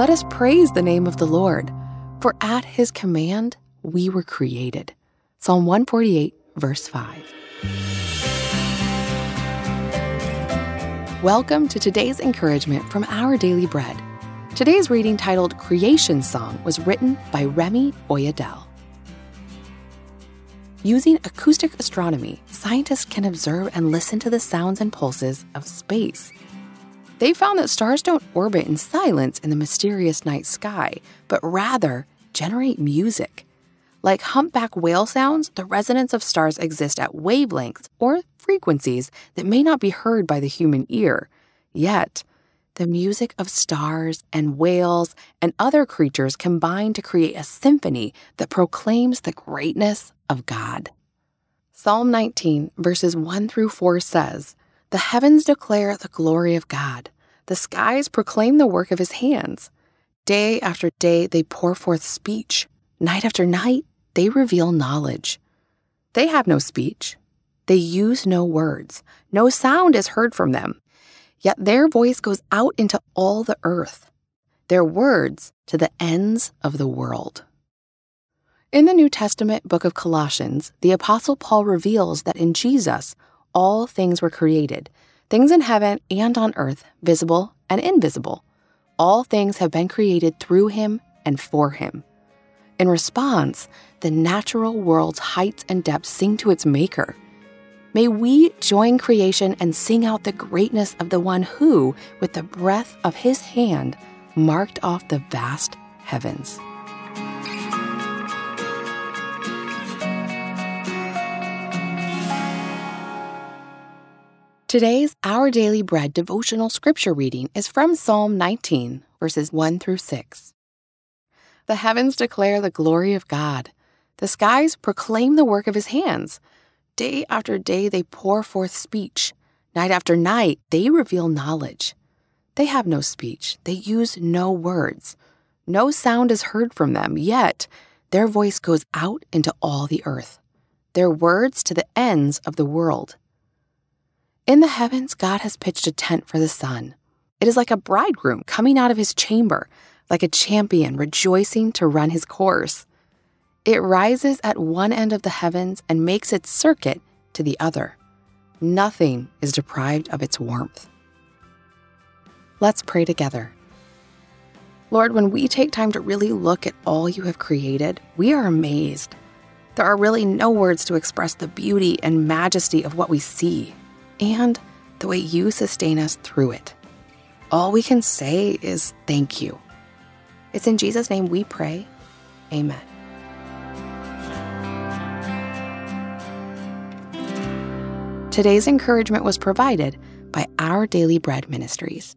Let us praise the name of the Lord, for at his command we were created. Psalm 148, verse 5. Welcome to today's encouragement from Our Daily Bread. Today's reading, titled Creation Song, was written by Remi Oyedele. Using acoustic astronomy, scientists can observe and listen to the sounds and pulses of space. They found that stars don't orbit in silence in the mysterious night sky, but rather generate music. Like humpback whale sounds, the resonance of stars exist at wavelengths or frequencies that may not be heard by the human ear. Yet, the music of stars and whales and other creatures combine to create a symphony that proclaims the greatness of God. Psalm 19, verses 1 through 4 says, The heavens declare the glory of God, the skies proclaim the work of his hands. Day after day they pour forth speech, night after night they reveal knowledge. They have no speech, they use no words, no sound is heard from them Yet their voice goes out into all the earth, their words to the ends of the world. In the New Testament book of Colossians, the Apostle Paul reveals that in Jesus, all things were created, things in heaven and on earth, visible and invisible. All things have been created through him and for him. In response, the natural world's heights and depths sing to its maker May we join creation and sing out the greatness of the one who, with the breath of his hand, marked off the vast heavens. Today's Our Daily Bread devotional scripture reading is from Psalm 19, verses 1 through 6. The heavens declare the glory of God, the skies proclaim the work of his hands. Day after day, they pour forth speech. Night after night, they reveal knowledge. They have no speech, they use no words. No sound is heard from them, yet their voice goes out into all the earth, their words to the ends of the world. In the heavens, God has pitched a tent for the sun. It is like a bridegroom coming out of his chamber, like a champion rejoicing to run his course. It rises at one end of the heavens and makes its circuit to the other. Nothing is deprived of its warmth. Let's pray together. Lord, when we take time to really look at all you have created, we are amazed. There are really no words to express the beauty and majesty of what we see and the way you sustain us through it. All we can say is thank you. It's in Jesus' name we pray. Amen. Today's encouragement was provided by Our Daily Bread Ministries.